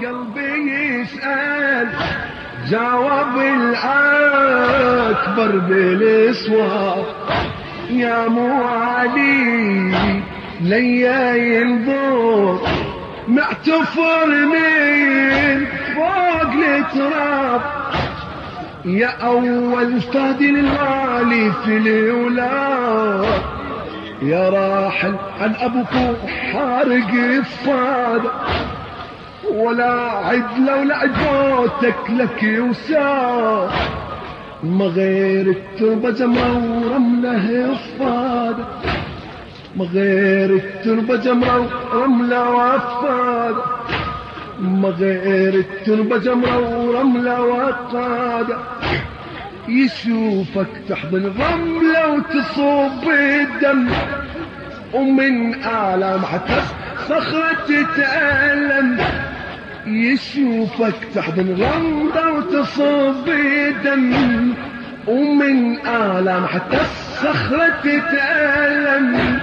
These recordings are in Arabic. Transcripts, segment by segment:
قلبي يسأل جاوب الأكبر بالإصوات يا موالي ليا ينظر. معتفر من فوق التراب. يا أول فادي الغالي في الأولاد. يا راحل عن أبوك حارق الصاد. ولا عد لولا عدوتك لك يوسف ما غير التربة جمرة ورملة الصاد ما غير التربة جمرة ورملة وفاد ما غير التربة جمرة ورملة وقادة يشوفك تحضن رملة وتصب الدم. ومن آلام حتى صخرة تتألم. يشوفك تحضن رملة وتصب الدم ومن آلام حتى الصخرة تتألم.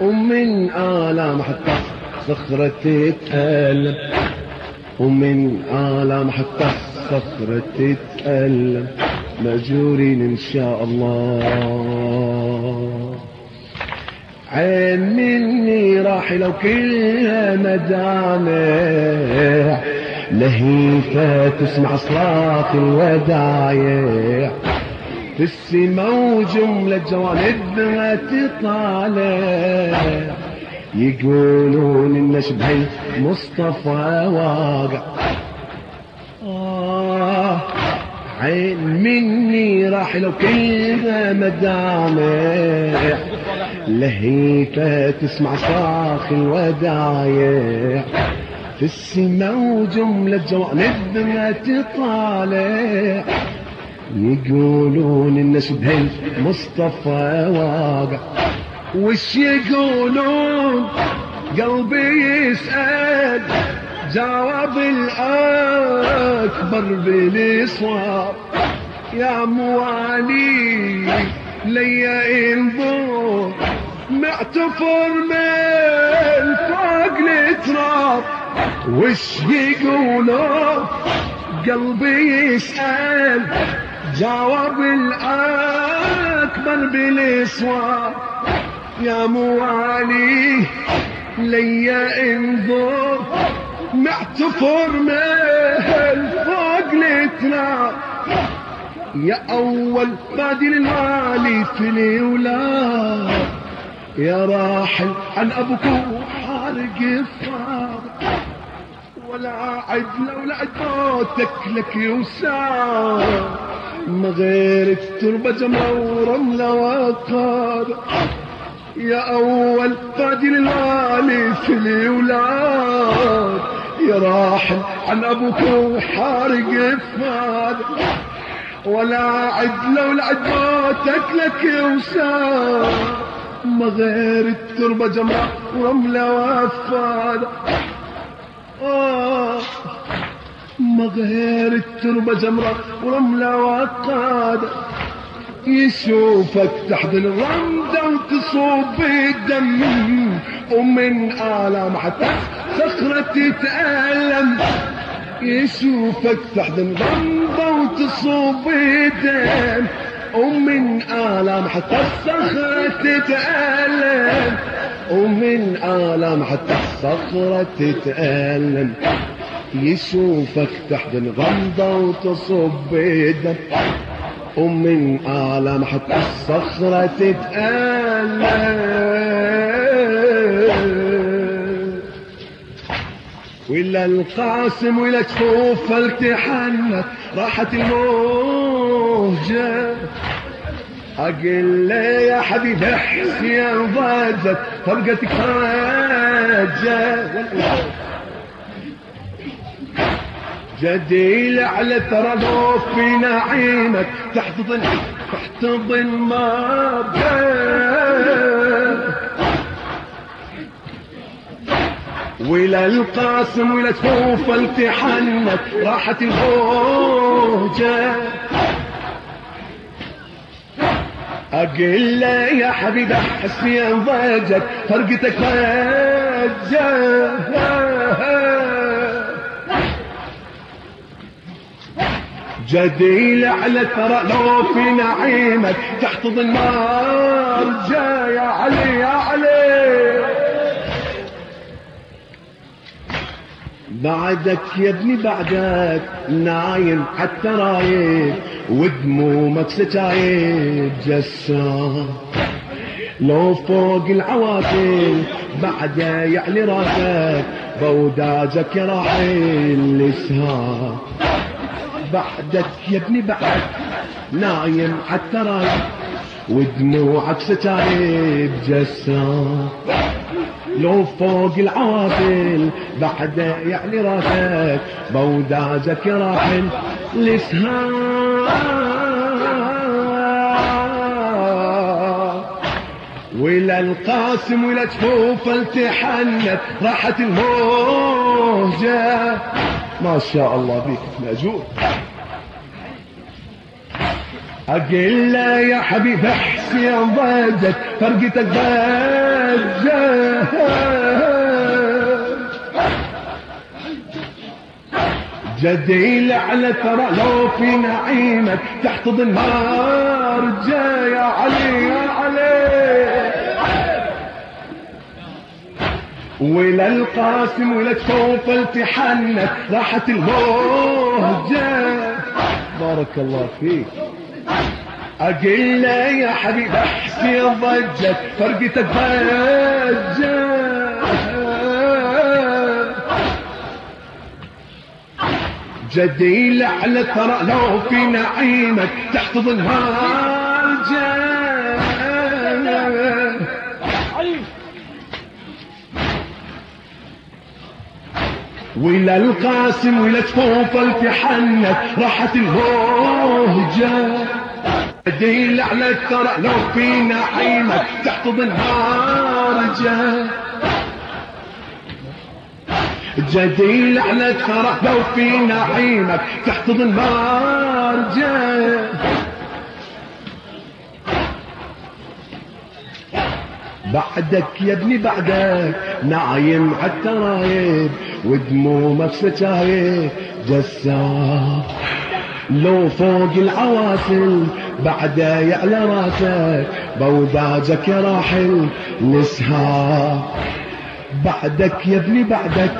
ومن آلام حتى الصخرة تتألم. ومن آلام حتى الصخرة تتألم. مأجورين إن شاء الله. عين مني راح لو كلها مدامع. لهيفة تسمع صراخ الودايع. في السما وجملة جوانبها تطالع. يقولون إن شبه المصطفى واقع. آه عين مني راح لو كلها مدامع. لهيفة تسمع صاخ الودايع في السما وجملة جوانبها تطالع. يقولون إن شبه المصطفى واقع. وش يقولون؟ قلبي يسأل جواب الأكبر بالإصوات يا موالي ليا انظر معتفر من فوق التراب وش يقولون قلبي يسأل جواب الأكبر بالإصوات يا موالي ليا انظر معتفر من فوق الاتراب يا أول بادي للوالي في الأولاد. يا راحل عن أبوك حارق الصار ولا عد لولا عد موتك لك يوسار ما غير التربة جمرة ورملة وقار يا أول فادي للوالي في الأولاد. يا راحل عن أبوك وحارق فاد ولا عد لولا عد موتك لك يوسار ما غير التربة جمرة ورملة وفاد آه ما غير التربة جمرة ورملة وقادة يشوفك تحت الرمدة وتصوب الدم ومن آلام حتى صخرة تتألم. يشوفك تحت الرمدة وتصوب الدم ومن آلام حتى الصخرة تتألم. ومن آلام حتى الصخرة تتألم. يشوفك تحت الغمضة وتصب الدم ومن آلام حتى الصخرة تتألم. ولا القاسم ولا جفوف التحنت راحت الموجة أقل لي يا حبيبي احسي يا ضجت فرقتك فرجة جديل على ترى في نعيمك تحتضن تحتضن ما ولا القاسم ولا تفوف التحنك راحت الفوجة أقول له يا حبيب احس في انضجك فرقتك فجأة. جديل على الثرى لو في نعيمك تحتضن النار يا علي يا علي. بعدك يا ابني بعدك نايم حتى رايد ودمومك ستايب جسام لو فوق العواتل بعده يعلي راسك بوداجك راح الاسهام بعدك يا ابني بعدك نايم حتى رايد ودموعك ستايب جسام لو فوق العوافل بعد يعني راسك بودازك راحل لسهام. ولا القاسم ولا تفوف التحنت راحت الموجة. ما شاء الله بيك مأجور. أقل يا حبيب حسين ضجت فرقتك ضجة جديل على ترى لو في نعيمك تحت النار جا يا علي يا علي. ولا القاسم ولا تفوف التحنت راحت الموجة بارك الله فيك. أقل يا حبيب احسي ضجت فرقتك ضجة جدي على ترى لو في نعيمك تحت ظلها ولا القاسم ولا تفوف التحنت راحت الهوجة ديل على الترى لو في نعيمك تحت ظلها رجال جديل على الثرى لو في نعيمك تحت النار جاء. بعدك يا ابني بعدك نايم حتى رايب ودمومك ستايب جسام لو فوق العواسل بعده يعلى راسك بوداجك راحل نسها. بعدك يا ابني بعدك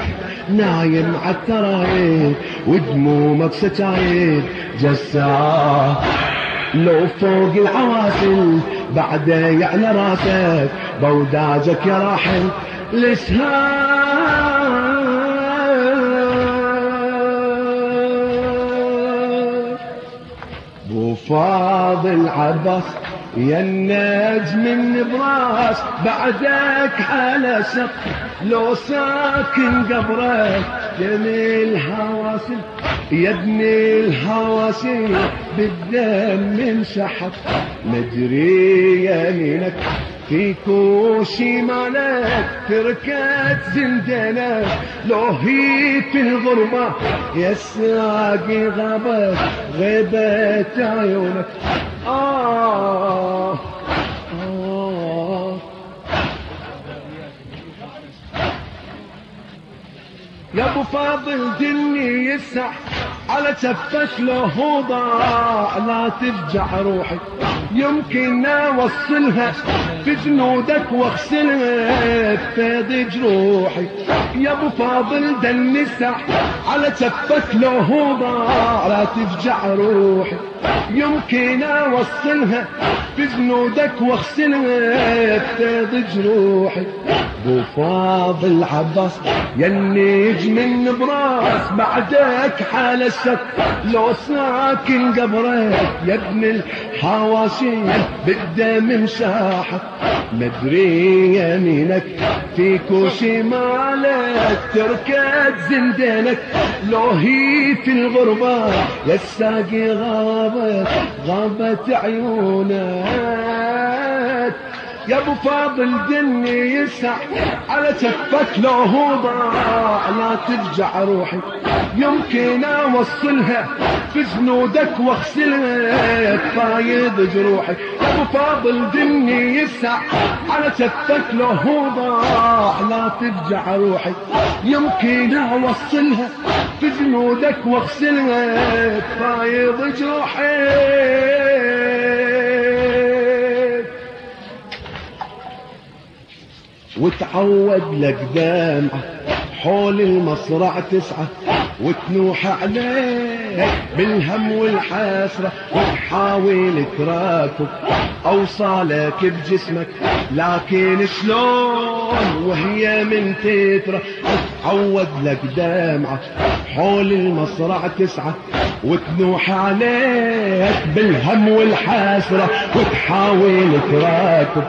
نايم عالترايد ودمومك ستايد جسا. لو فوق العواسل بعده يعلى راسك بوداجك يا راحل لسهام بو فاضل عباس يا النجم النبراس بعدك على سق لو ساكن قبرك جميل هواسل يا ابن الهواسل بالدم انسحب مدري يمينك في كوشي مالك تركت زندانك لو هي في الغربة يا ساقي غابت غيبت عيونك. آه. آه. يا أبو فاضل جني يسح على كفك له ضاع لا تفجع روحي. يمكن أوصلها. في جنودك واغسلها بفيض جروحي يا أبو فاضل دنسح على كفك له ضاع لا تفجع روحي. يمكن اوصلها في جنودك واغسلها بفيض جروحي ابو فاضل عباس يا النجم النبراس بعدك حال الشك لو ساكن قبرك يا ابن الحواشي بالدم مشاحك مدري يمينك في كوشي مالك تركت زندانك لو هي في الغربة يا الساقي غابت غابت عيونك. يا أبو فاضل دني يسع على كفك لو هو ضاع لا ترجع روحي يمكن اوصلها في جنودك واغسلها. فايض جروحي يا أبو فاضل دني يسع على كفك لو هو ضاع لا ترجع روحي يمكن اوصلها في جنودك واغسلها. فايض جروحي. وتعود لك دمعة حول المصرع تسعة وتنوح عليك بالهم والحسرة وتحاول تراكب. أوصالك بجسمك لكن شلون؟ وهي من تترى وتعود لك دمعة حول المصرع تسعة وتنوح عليك بالهم والحسرة وتحاول تراكب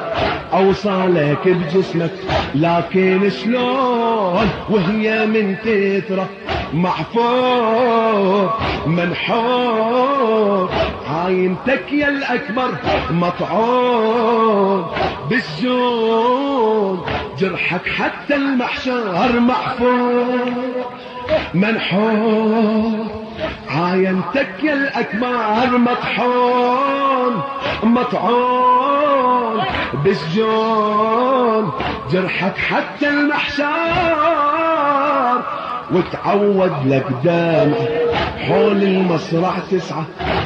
أوصالك بجسمك. لكن شلون؟ وهي من تترى محفور منحور عاينتك يا الأكبر مطعون بالجون جرحك حتى المحشر محفور منحور عاينتك يا الأكبر مطحون مطعون. بالجون جرحك حتى المحشر. وتعود لك دمع حول المصرع تسعة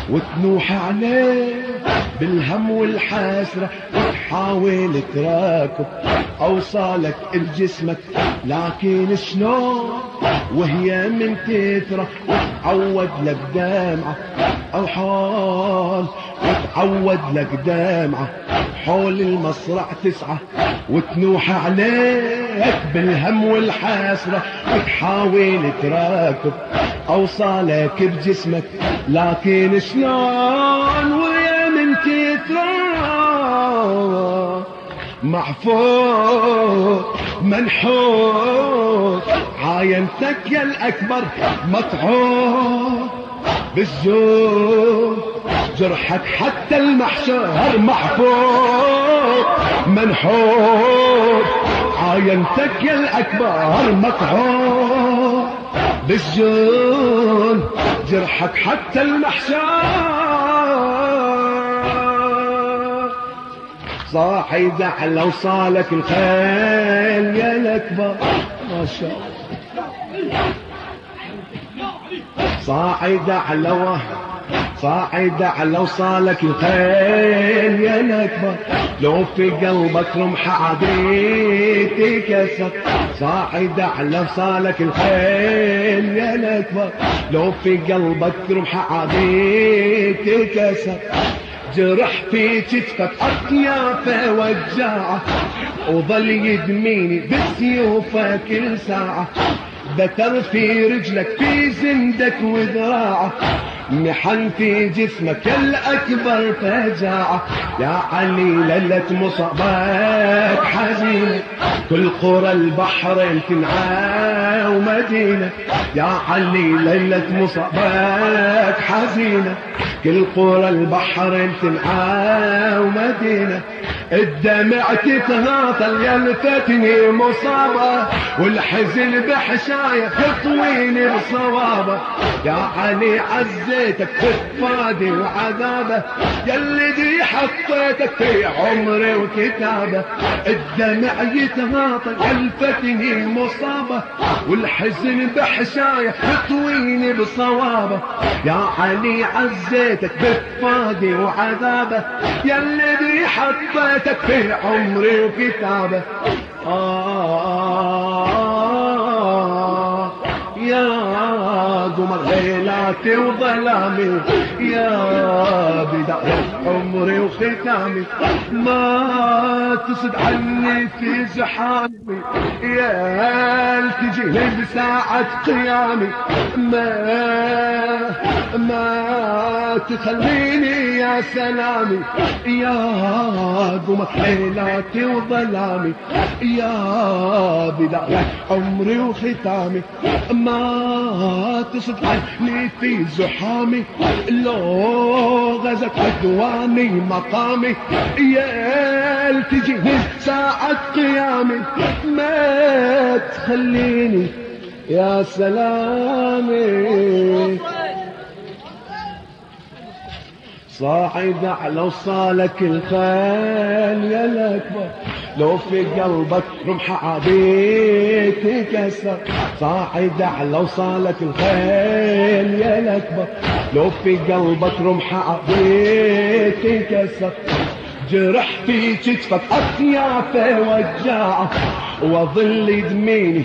وتنوح عليه بالهم والحسرة وتحاول تراكب أوصالك لجسمك لكن شلون؟ وهي من تترى وتعود لك دمعة أو حال وتعود لك دمعة حول المصرع تسعة وتنوح عليك بالهم والحسرة وتحاول تراكب أوصالك بجسمك. لكن شلون ويا من تترى محفوظ منحوت عاينتك يا الأكبر مطعون بالزور جرحك حتى المحشر. محفوظ منحوت عاينتك يا الأكبر مطعون بالزور جرحك حتى المحشر. صاحي زعل وصالك الخيل يا الأكبر. ما شاء الله. صاعد على صاعد على وصالك الخيل يا الأكبر. لو في قلبك رمح عديت كسر صاعد على وصالك الخيل يا الأكبر. لو في قلبك رمح عديت كسر جرح في كتفك أطيافه وجاعة وظل يدميني بسيوفه كل ساعة بتر في رجلك في زندك وذراعك محن في جسمك الأكبر فجاعة. يا علي ليلة مصابك حزينة. كل قرى البحر تنعى ومدينة. يا علي ليلة مصابك حزينة. كل قرى البحر تنعى ومدينة. الدمع تتهاطل يلفتني مصابة والحزن بحشاية يطويني بصوابة. يا علي عزيتك فادي وعذابة يا الذي حطيتك في عمري وكتابة. الدمع يتهاطل يلفتني مصابة والحزن بحشاية يطويني بصوابة. يا علي عزيتك بفادي وعذابة يا الذي حطيتك في عمري وكتابة. آه. قمر ليلاتي وظلامي. يا بداية عمري وختامي. ما تسد عني في زحامي. يا تجيني بساعة قيامي. ما ما تخليني يا سلامي. يا قمر ليلاتي وظلامي. يا بداية عمري وختامي. ما تصدعني في زحامي لو غزت عدواني مقامي. يا تجيني ساعة قيامي. ما تخليني يا سلامي. صاعد على وصالك الخيل يا الأكبر. لو في قلبك رمح عبيت كسر صاعد على وصالك الخيل يا الأكبر. لو في قلبك رمح عبيت كسر جرح في كتفك اطيافه وجاعه وظل يدميني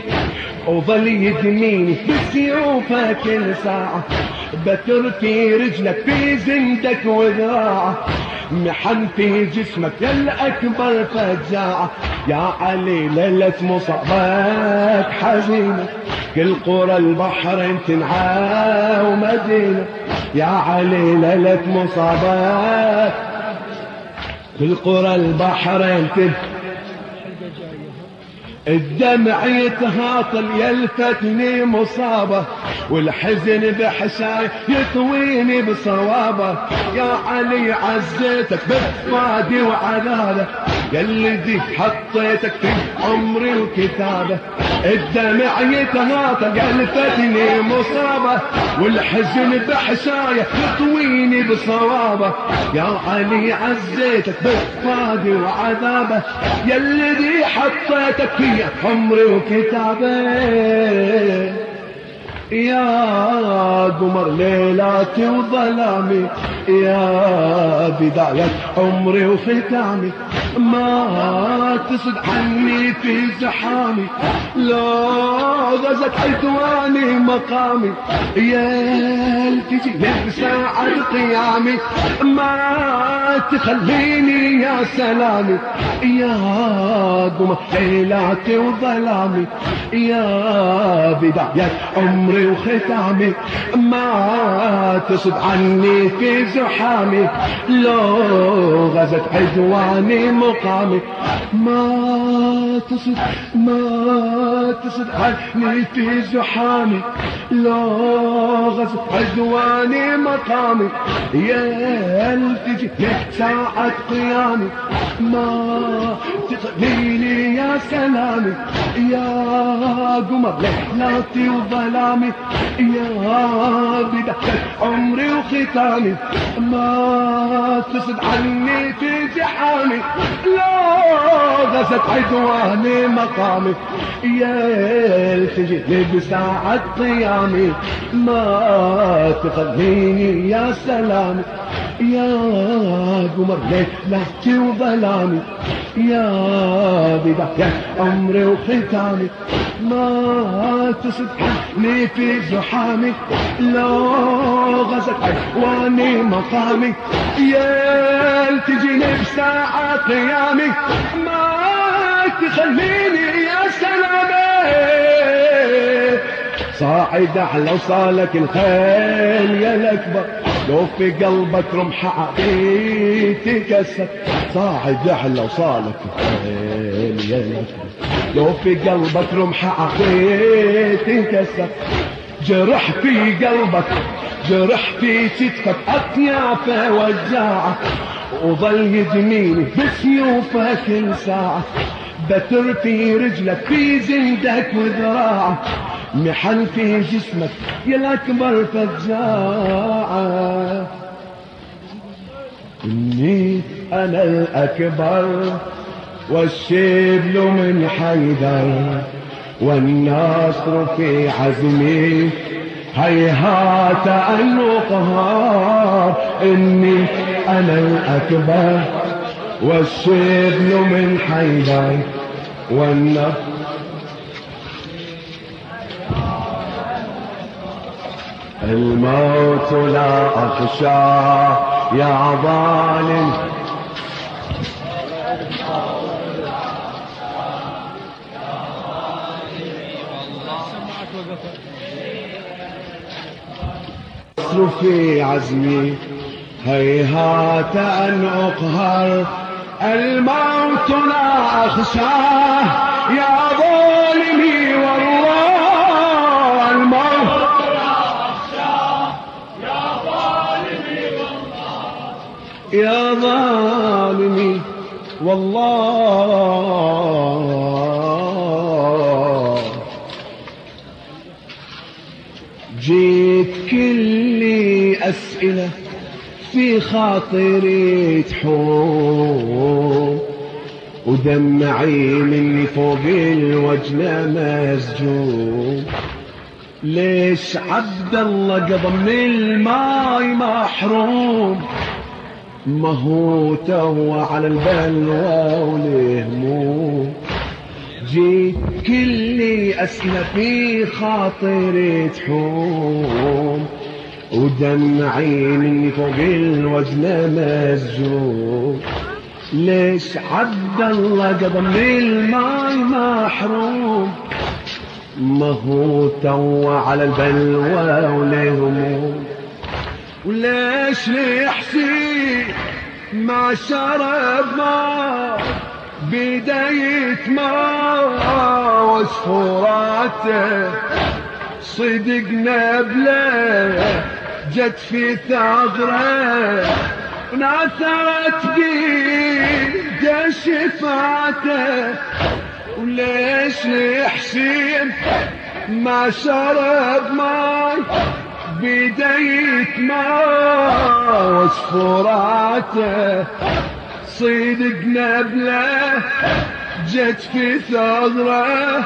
وظل يدميني بسيوفه كل ساعه رجلك في زندك وذراعة محن في جسمك يا الأكبر فجاعة. يا علي ليلة مصابك حزينة كل قرى البحر تنعى ومدينة. يا علي ليلة مصابك كل قرى البحر تنعى الدمع يتهاطل يلفتني مصابة والحزن بحشاي يطويني بصوابة. يا علي عزيتك بفادي وعذابة يا الذي حطيتك في عمري وكتابة الدمع يتهاطل يلفتني مصابة والحزن بحشاي يطويني بصوابة. يا علي عزيتك بفادي وعذابة يا الذي حطيتك في هي عمري وكتابي يا قمر ليلاتي وظلامي. يا بداية عمري وختامي. ما تسد عني في زحامي. لو غزت عدواني مقامي. يا تجي ساعة قيامي ما تخليني يا سلامي. يا قمر ليلاتي وظلامي. يا بداية عمري وختامي. ما تصد عني في زحامي لو غزت عدواني مقامي. ما تصد ما تصد عني في زحامي. لو غزت عدواني مقامي. يا التجي ساعة قيامي. ما تخليني يا سلامي. يا قمر ليلاتي وظلامي. يا بداية عمري وختامي. ما تسد عني في جحامي لا غزت عدواني مقامي. يا التجي بساعة قيامي ما تخليني يا سلامي. يا قمر ليلتي وظلامي. يا بداية عمري وختامي ما تصدحني في زحامي لو غزت عدواني مقامي. يا تجيني بساعة قيامي ما تخليني يا سلامي صاعد على وصالك الخيل يا الأكبر. لو في قلبك رمح عقيد تكسر صاعد على وصالك يا لو في قلبك رمح عقيد تكسر جرح في قلبك جرح في كتفك أطيافه وجاعة. وظل يدميني بسيوفه كل ساعة بتر في رجلك في زندك وذراعك محن في جسمك. يا الأكبر فجاعة إني أنا الأكبر والشبل من حيدر والنصر في عزمي. هيهات أن أقهار إني أنا الأكبر والشبل من حيدر والنصر الموت لا أخشى يا ظالم. في عزمي هيهات أن أقهر. الموت لا أخشاه يا ظالمي يا ظالمي والله. جيت كل أسئلة في خاطري تحوم ودمعي مني فوق الوجنة مسجون ليش عبد الله قضى من الماي محروم؟ ما هو تو على البلوى والهموم جيت كل أسئلة في خاطري تحوم ودمعي مني فوق الوجنة مسجوم ليش عبد الله قضى من الماي محروم؟ ما هو تو على البلوى والهموم وليش ليحسين ما شرب ما بداية ما وسفوراته صدقنا بلا جت في ثغرة وناثرت بيده شفاته. وليش حسين ما شرب ماي بداية ما وسفراته. صيدقنا بلا جت في ثغره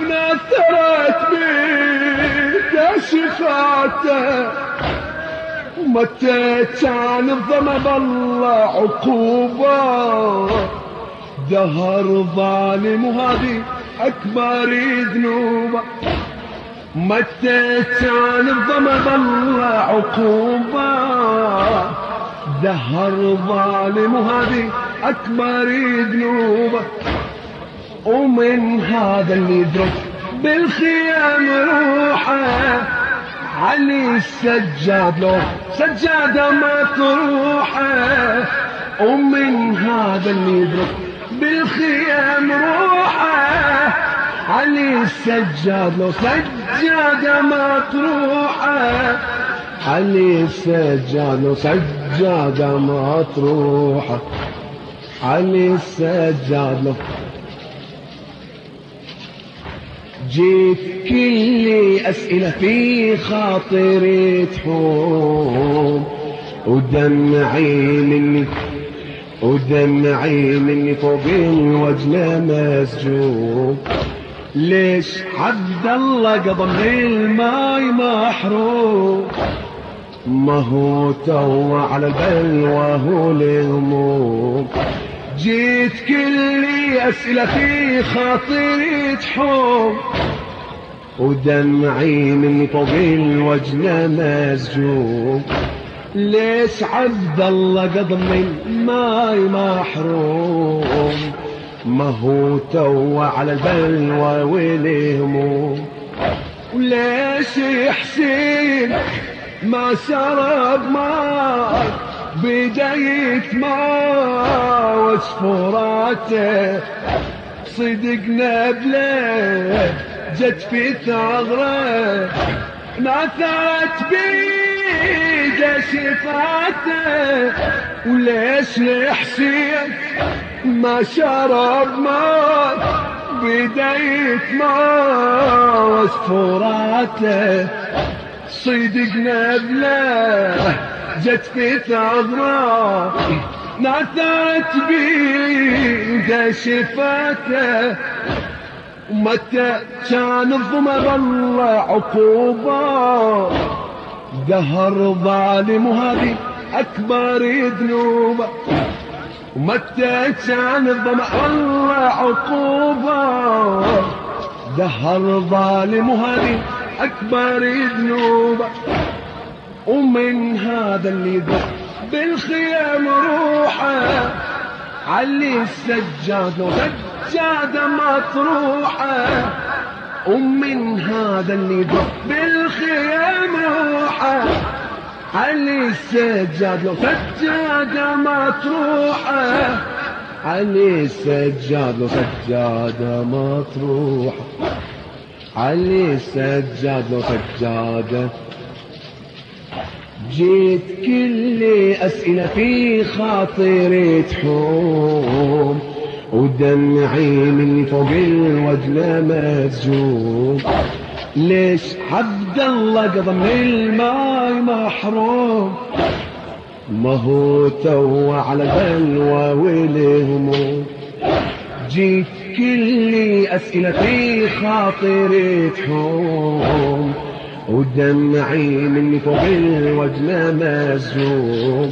وناثرت بيده شفاته ومتى كان الظما بالله عقوبة. دهر ظالم وهذه أكبر ذنوبة. متى الظما بالله عقوبة. دهر ظالم وهذه أكبر ذنوبة. ومن هذا اللي يدرك بالخيام روحه. علي السجاد لو سجادة ما تروحه. ومن هذا اللي يدرك بالخيام روحه. علي السجاد لو سجادة ما تروحه علي السجاد لو سجادة ما تروحه علي السجاد لو جيت كل أسئلة في خاطري تحوم. ودمعي مني ودمعي مني فوق الوجنة مسجوم. ليش عبد الله من الماي محروم ما هو تو على البلوى والهموم جيت كل أسئلة في خاطري تحوم ودمعي من فوق الوجنة مسجوم ليش عبد الله من الماي محروم ما هو تو على البلوى والهموم وليش حسين ما شرب ماي بداية ما وسفراته. صدقنا بلا جت في ثغرة ناثرت بيده شفاته وليش لحسين ما شرب ما بداية ما وسفراته صدقنا بلا جت في ثغرة ناثرت بيده شفاته. ومتى كان الظما بالله عقوبة دهر ظالم وهذه أكبر ذنوبة. ومتى كان الظما بالله عقوبة. دهر ظالم وهذه أكبر ذنوبه ومن هذا اللي ذا بالخيام روحه. علي السجاد لو سجادة مطروحة ومن هذا اللي ذا بالخيام روحه. علي السجاد لو سجادة مطروحة علي السجاد لو سجادة مطروحة علي السجاد لو سجادة جيت كل أسئلة في خاطري تحوم ودمعي من فوق الوجنة مسجوم ليش عبد الله قضى من الماي محروم. ما هو تو على بلوى والهموم. جيت كل في خاطري تحوم ودمعي من فوق الوجنة مسجون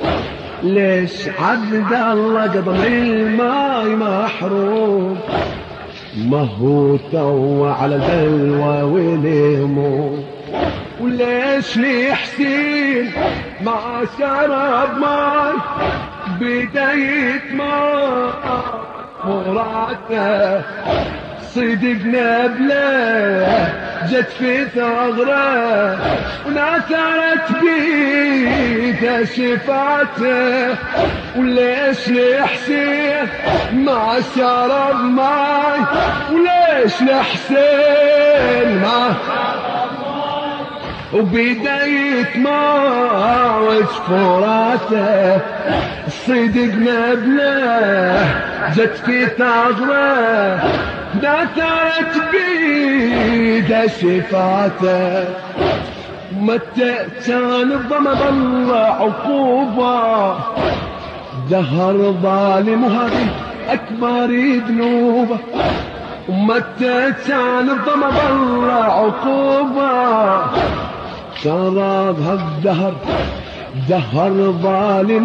ليش عبد الله قضى الماي محروم؟ ما هو تو على البلوى والهموم. وليش لي حسين ما شرب ماي بداية ما مراته. صدقنا بلا جت في ثغرة وناثرت بيده شفاته. وليش لحسين ما شرب ماي وليش لحسين ما وبداية ما وجفوراته صدقنا بلا جت في ثغره نثرت بيده شفاته. متى كان الضمد الله عقوبة؟ دهر ظالم وهذه أكبر ذنوبة. ومتى كان الضمد الله عقوبة؟ ترى هالدهر دهر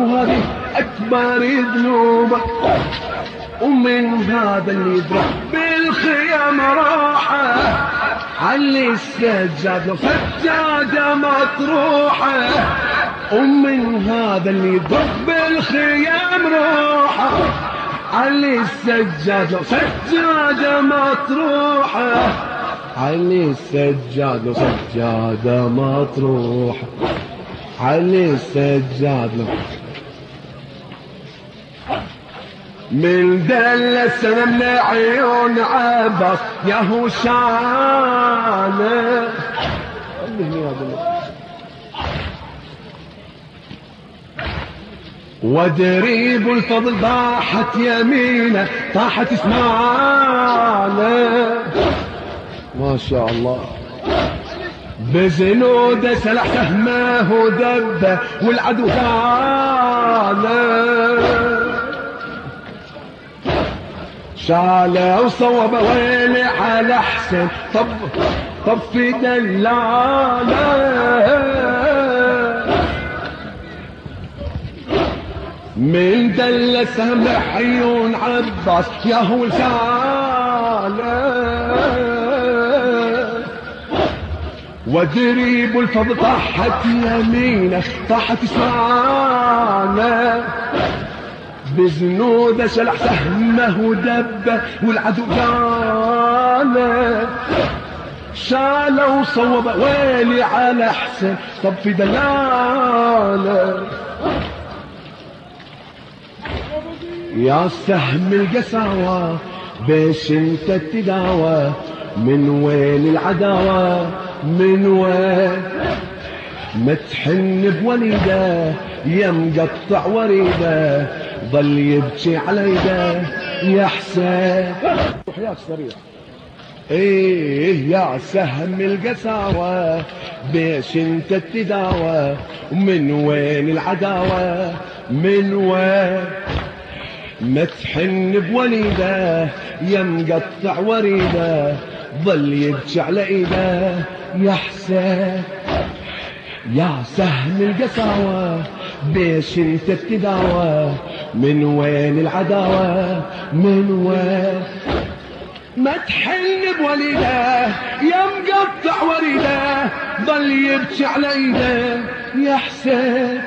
وهذه أكبر ذنوبه ومن هذا اللي يدرك بالخيام راحة. علي السجاد سجادة مطروحة ومن هذا اللي يدرك بالخيام راحة. علي السجاد سجادة مطروحة علي السجاد سجادة مطروحة علي السجاد لو من دل السلام لعيون عباس يا هو شانه. ودريب الفضل ضاحت يمينه طاحت اسمعنا ما شاء الله. بزنود سلح سهمه دبه والعدو كانه شاله وصوب ويلي على حسن طب طب في دلالة. من دلسها لحيون عباس يا هو ودريب الفضل طاحت يمينه طاحت شماله بزنود شلح سهمه ودبه والعدو جاله شاله وصوب ويلي على حسن طب في دلاله يا سهم القساوة بيش انت تداوى من وين العداوة؟ من وين؟ ما تحن بوليده يا مقطع وريده ظل يبكي على يده يا حسين. وحياك سريع إيه يا سهم القساوة بيش انت تداوى ومن وين العداوة؟ من وين؟ ما تحن بوليده يا مقطع وريده ظل يبكي ايده يا حسين. يا سهم القساوة بيش انت تداوى من وين العداوة؟ من وين؟ ما تحن بوليده يا مقطع وريده. ظل يبكي ايده يا حسين.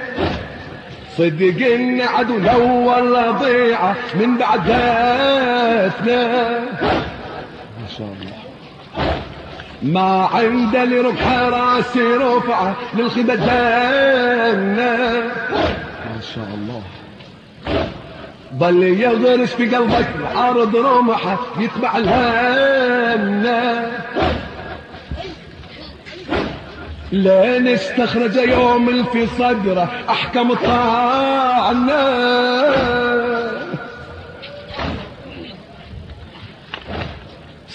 صدق إن عدو لو والله ضيعه من بعد ما شاء الله. ما عنده لربح راسي رفعه للخدة جنة. ما شاء الله. ظل يغرس في قلبك عرض رمحه يتبع الهنة. لين استخرج يوم في صدره أحكم طاعنا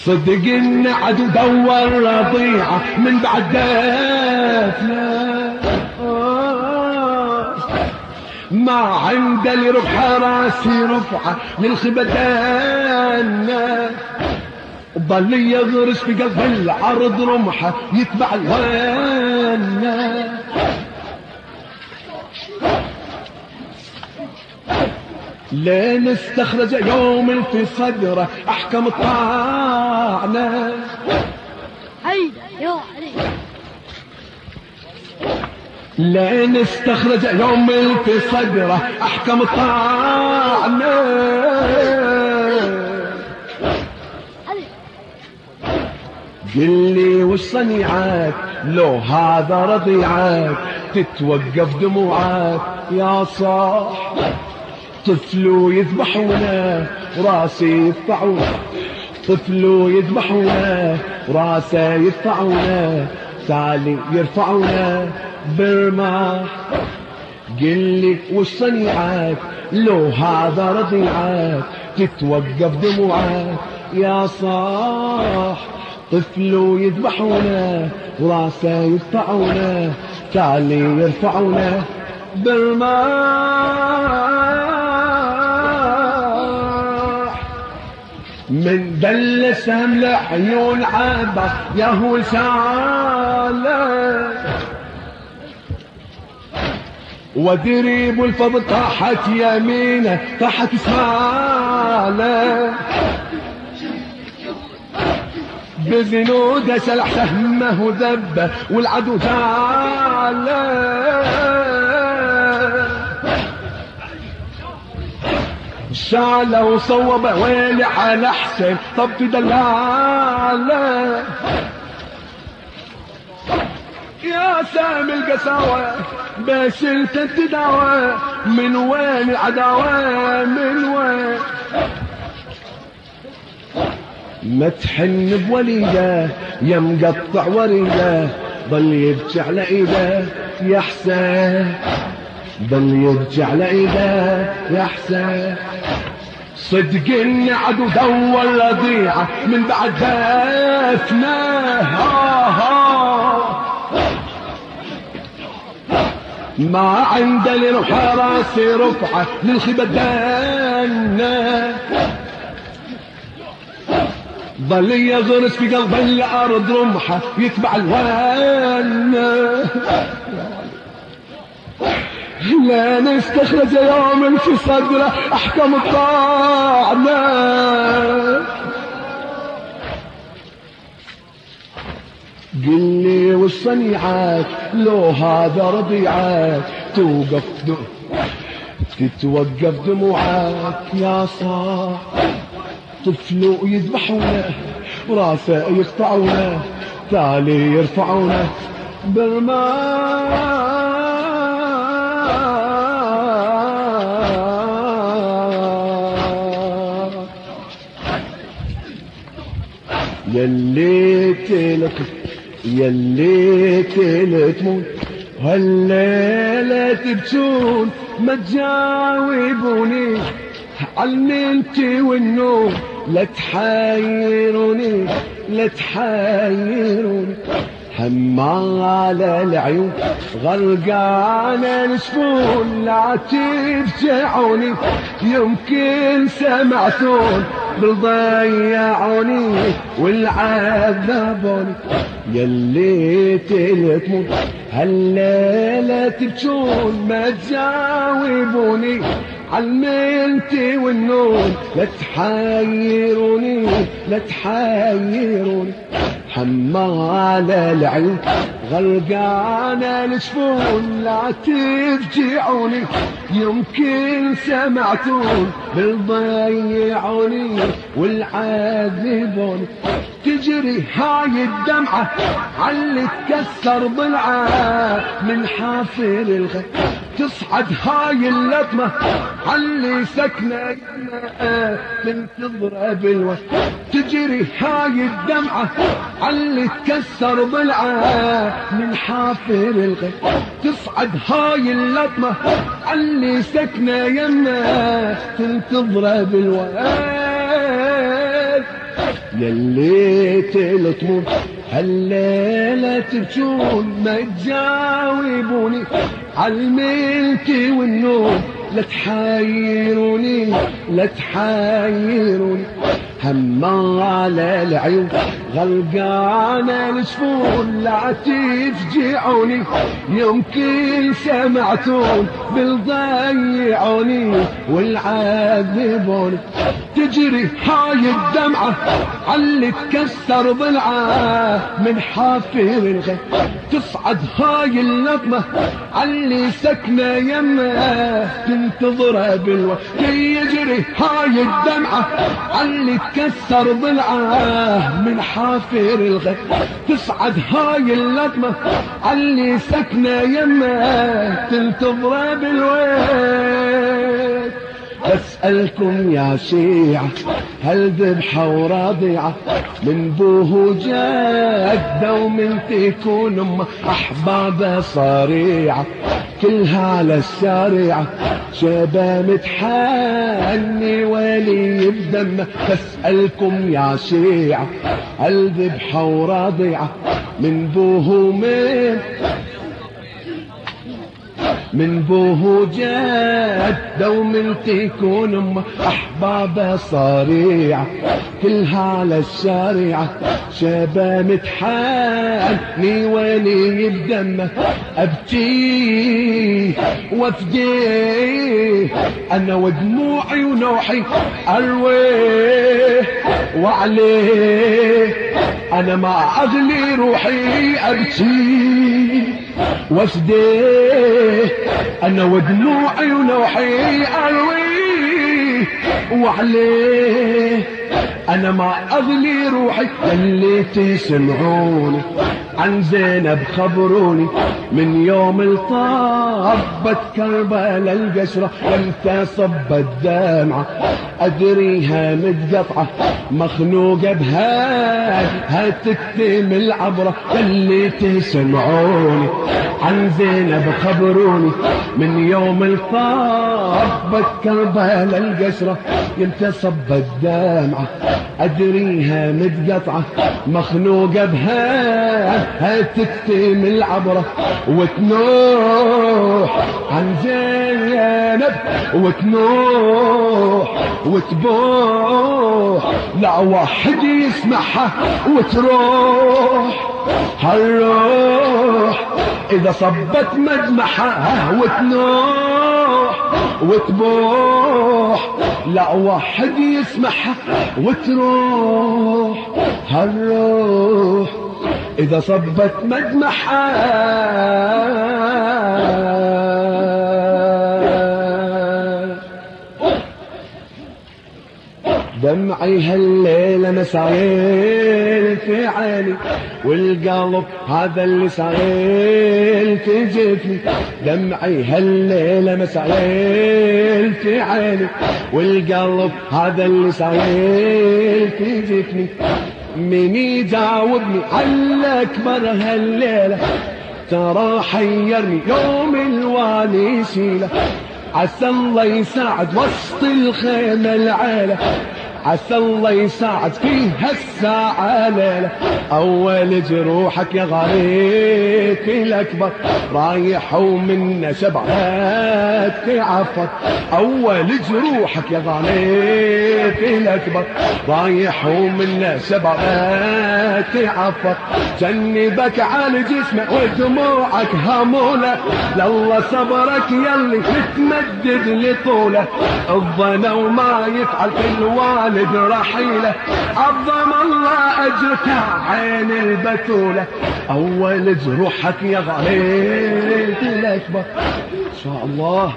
صدق ان عدو دور رضيعه من بعد دفنه ما عند لرفع راسي رفعة للخبدان ضل يغرس في قلب العرض رمحة يتبع الوان لين استخرج يوم في صدره أحكم الطعنه هيدا يا علي لين استخرج يوم في صدره أحكم الطعنه علي قل لي وش صنيعك؟ لو هذا رضيعك تتوقف دموعك يا صاح. طفل يذبحونه وراسي يدفعونه طفل يذبحونه وراسه يدفعونه تالي يرفعونه. بالرماح قل لي وش صنيعك؟ لو هذا رضيعك تتوقف دموعك. يا صاح طفل يذبحونه وراسه يدفعونه تالي يرفعونه. بالماح من دلسهم لعيون عبا يهو لسانه ودريب الفضل طاحت يمينه طاحت شماله بزنوده سلح سهمه وذبه والعدو جاله شاله وصوبه ويلي على حسين طب دلالة. يا سامي القساوة انت تداوى من وين العداوة؟ من وين؟ ما تحن بوليدة يا مقطع وريدة. ضل يبكي على إيده يا حسين. ضل يبكي على ايده يا حسين. صدق ان عدو دول رضيعه من بعد ها ما عند راسي رفعة للخبدان ظل يغرس في قلب الأرض رمحة يتبع الوان لا نستخرج يوم في صدره احكم الطعنه قل لي وش صنيعك لو هذا رضيعك توقف دم تتوقف دموعك يا صاح. طفل يذبحونه وراسه يقطعونه تالي يرفعونه بالماء. يلي تلك يلي تلتمون هالليلة تبكون ما تجاوبوني. علمنتي والنوم لا تحيروني لا تحيروني. هم على العيون غرقانة الشفون لا تفجعوني. يمكن سمعتون بالضيعوني والعذبوني يلي تلتمون هالليلة تبكون ما تجاوبوني. علمنتي والنوم لا تحيروني لا تحيروني. حما على العيون غرقانة الشفون لا تفجعوني يمكن سمعتون بالضيعوني والعذبوني تجري هاي الدمعة علي تكسر ضلعة من حافر الخير تصعد هاي اللطمة. علي سكنة من تضرب الوجه تجري هاي الدمعة. علي تكسر ضلعة من حافر الغيب. تصعد هاي اللطمة. علي سكنة يمة تضرب الوجه يلي تلطمون هالليلة تبجون ما تجاوبوني عالملك والنوم لا تحيروني لا تحيروني هم على العيون. غلقانة الجفون لا تفجعوني. يمكن سمعتون بالضيعوني والعذبوني تجري هاي الدمعة علي تكسر ضلعة من حافر الغيب. تصعد هاي اللطمة علي سكنة يمة تنتظره بالوقت. يجري هاي الدمعة علي تكسر ضلعة من حافر الغيب. تصعد هاي اللطمة علي سكنة يمة تنتظره بالوقت أسألكم يا شيعة هل ذبحة ورضيعة من بوه جدة ومن تكون أم أحباب صريعة. كلها على الشارعة شباب متحني ولي بدمه بسألكم يا شيعة هل ذبحة ورضيعة من بوه من من بوه جد دوم تكون أم أحباب صريعة كلها على الشارعة شابة متحاني ولي بدمه أبكي وافدي أنا ودموعي ونوحي أروي وعليه أنا ما اغلي روحي ابكي وافديه أنا ودموعي ونوحي أروي. وعليه أنا ما أغلي روحي اللي تسمعوني عن زينب خبروني. من يوم الطابت كربلاء القشرة إمتى صبت دمعة أدريها متقطعة مخنوقة بها هتكتم العبرة. اللي تسمعوني عن زينب خبروني. من يوم الطابت كربلاء القشرة إمتى صبت دمعة ادريها متقطعة مخنوقة بها هتكتم العبرة. وتنوح عن زينب وتنوح وتبوح. لا واحد يسمعها وتروح. هالروح إذا صبت مدمحها وتنوح. وتبوح. لا واحد يسمعها وتروح. هالروح إذا صبت مدمحها دمعي هالليلة مسعيل في عيني والقلب هذا اللي سعيل في جفني دمعي هالليلة مسعيل في عيني والقلب هذا اللي سعيل في جفني من يجاوبني؟ على أكبر هالليلة ترى حيرني يوم الوالي يشيله. عسى الله يساعد وسط الخيمة العيلة عسى الله يساعد في هالساعة ليلة. أول جروحك يا غريب الأكبر رايح ومنا شبعات عفر. أول جروحك يا غريب الأكبر رايح ومنا شبعات عفر. جنبك على جسمه ودموعك همولة لله صبرك يلي متمدد لطولة. الظنا وما يفعل في الوالد رحيله عظم الله أجرك عين البتولة. أول جروحك يا غريب الاكبر إن شاء الله.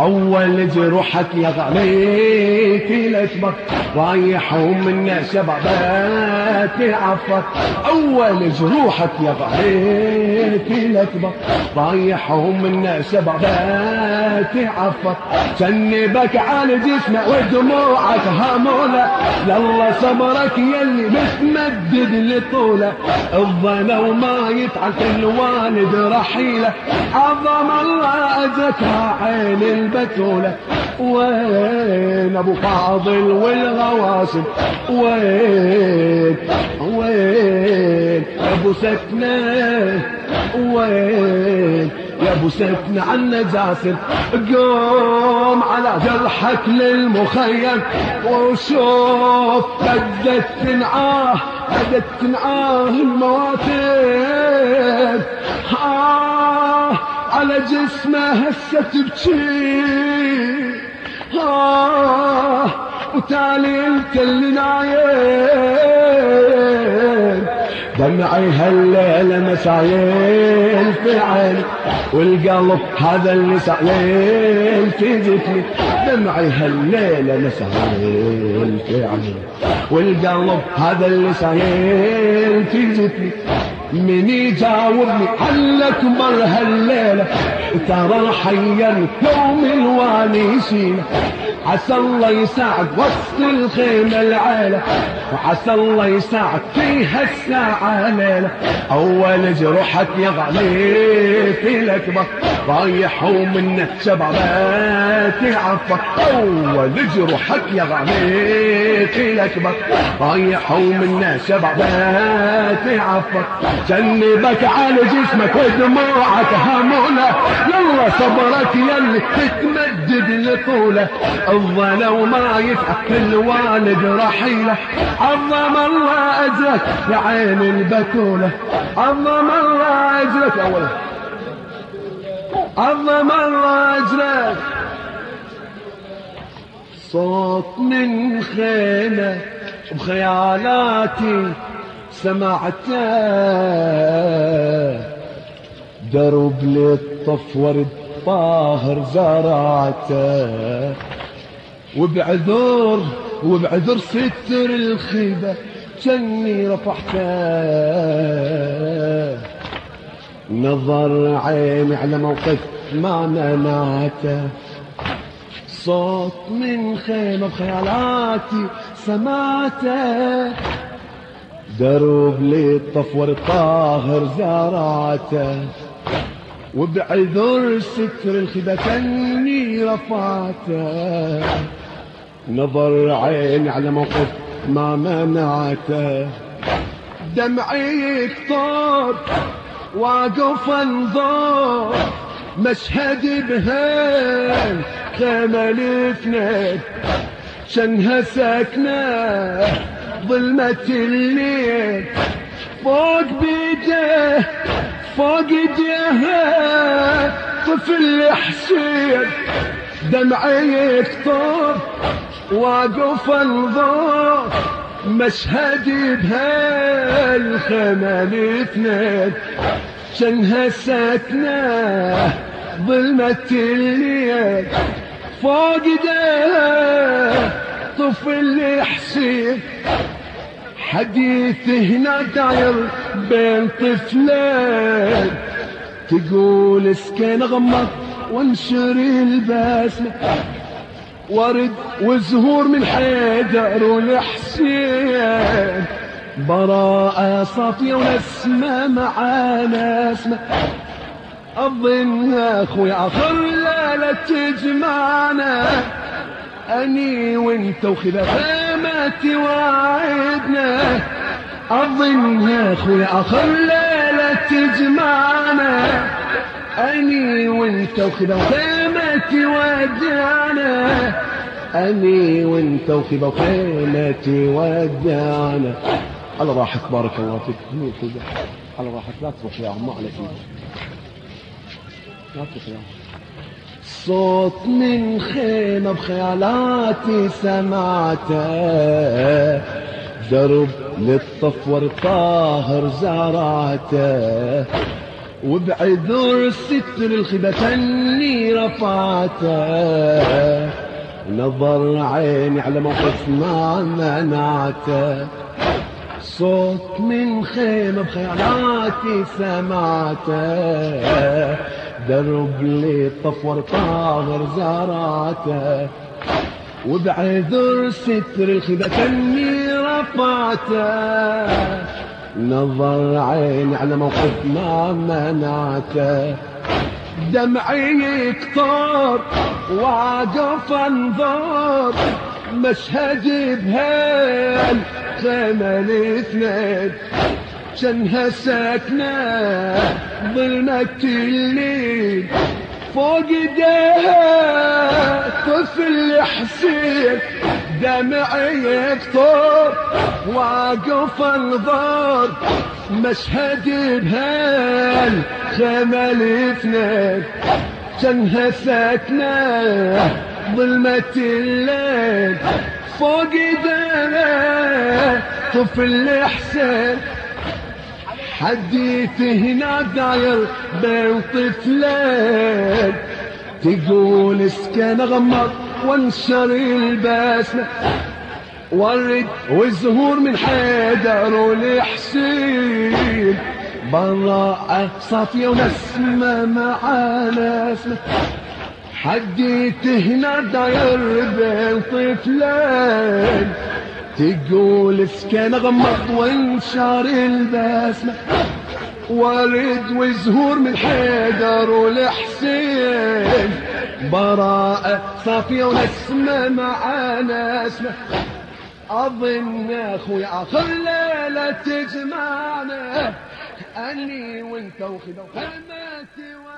أول جروحك يا غاليتي الاكبر رايحهم من شباباتي عفر. أول جروحك يا غاليتي الاكبر رايحهم من شباباتي عفر. جنبك على جسمه ودموعك هموله يلا صبرك يلي متمدد لطوله الظنا وما يفعل كل والد رحيله عظم الله أجرك عين البتوله وين أبو فاضل والغواسم وين وين أبو سكنة؟ وين يا أبو سكنة عنا جاسر قوم على جرحك للمخيم وشوف بدت تنعاه بدت تنعاه المواتير. آه على جسمه هسه تبكي. آه وتالي أنت اللي نايم دمعي هالليلة مسايل في عيني والقلب هذا اللي سايل في جسمي دمعي هالليلة مسايل في عيني والقلب هذا اللي سايل في جسمي من يجاوبني علك مر هالليلة ترى حيا يوم الوانيسين عسى الله يساعد وسط الخيمة العيلة وعسى الله يساعد في هالساعة ليلة. أول جروحك يا غالي في الأكبر رايح ومنه شباباتي عفة. أول جروحك يا غالي في الأكبر رايح ومنه شباباتي عفة. جنبك على جسمك ودموعك همولة يلا صبرك يلي تتمدد لطولة. الظلا وما يفعل الوالد رحيله عظم الله أجرك يا عين البتولة عظم الله أجرك اولا عظم الله أجرك. صوت من خيمة بخيالاتي سمعته. درب للطف ورد طاهر زرعته. وبعذر وبعذر ستر الخيبة. جني رفعته. نظر عيني على موقف ما منعته. صوت من خيمة بخيالاتي سمعته. درب للطفور الطاهر زرعته وبعذر ستر الخدى كني رفعته. نظر عيني على موقف ما منعته. دمعي كتار وأقف أنظر. مشهد بهين خيمة الاثنين شنها ساكنة ظلمة الليل. فوق بيده فوق ايديها طفل حسين دمعي يكتر واقف انظر مشهدي بهالخيمة الاثنين شنها ساكنة ظلمة الليل. فوق طفل حسين حديث هنا داير بين طفلين. تقول اسكن غمض وانشر البسمة ورد وزهور من حيدر والحسين. براءة صافية ونسمة معانا اسمة أظن أخوي آخر ليلة تجمعنا. أني وإنت وخلافة ما توعدنا أظن يا أخوي آخر ليلة تجمعنا. أني وأنت وخلافة ما تودعنا أني وأنت وخلافة ما تودعنا على راحك بارك الله فيك. على راحك لا تروح يا عم عليك. لا تروح يا عم. صوت من خيمة بخيالاتي سمعته. درب للطفور طاهر زرعته وبعذر ستر الخبة اني رفعته نظر عيني على موقف ما منعته. صوت من خيمة بخيالاتي سمعته. درب لي طفور طاهر زاراته وبعذر ستر الخبة أني رفعته. نظر عيني على موقف ما منعته. دمعي كتار واقف انظر مشهد بهال خيمة الاثنين. شنها ساكنة ظلمة الليل فوق ايديها طفل حسين دمعي يكتر واقف انظر مشهد بهال خيمة الاثنين شنها ساكنة ظلمة الليل فوق ايديها طفل حسين. حديث هنا داير بين طفلين. تقول اسكن غمض وانشر البسمة. ورد والزهور من حيدر والحسين. براءة صافية ونسمة مع نسمة. حديت هنا داير بين طفلين. تقول اسكن غمض وانشر البسمة. ورد وزهور من حيدر والحسين. براءة صافية ونسمة مع نسمة. أظن أخوي آخر ليلة تجمعنا. أني وأنت وخلمتي ودي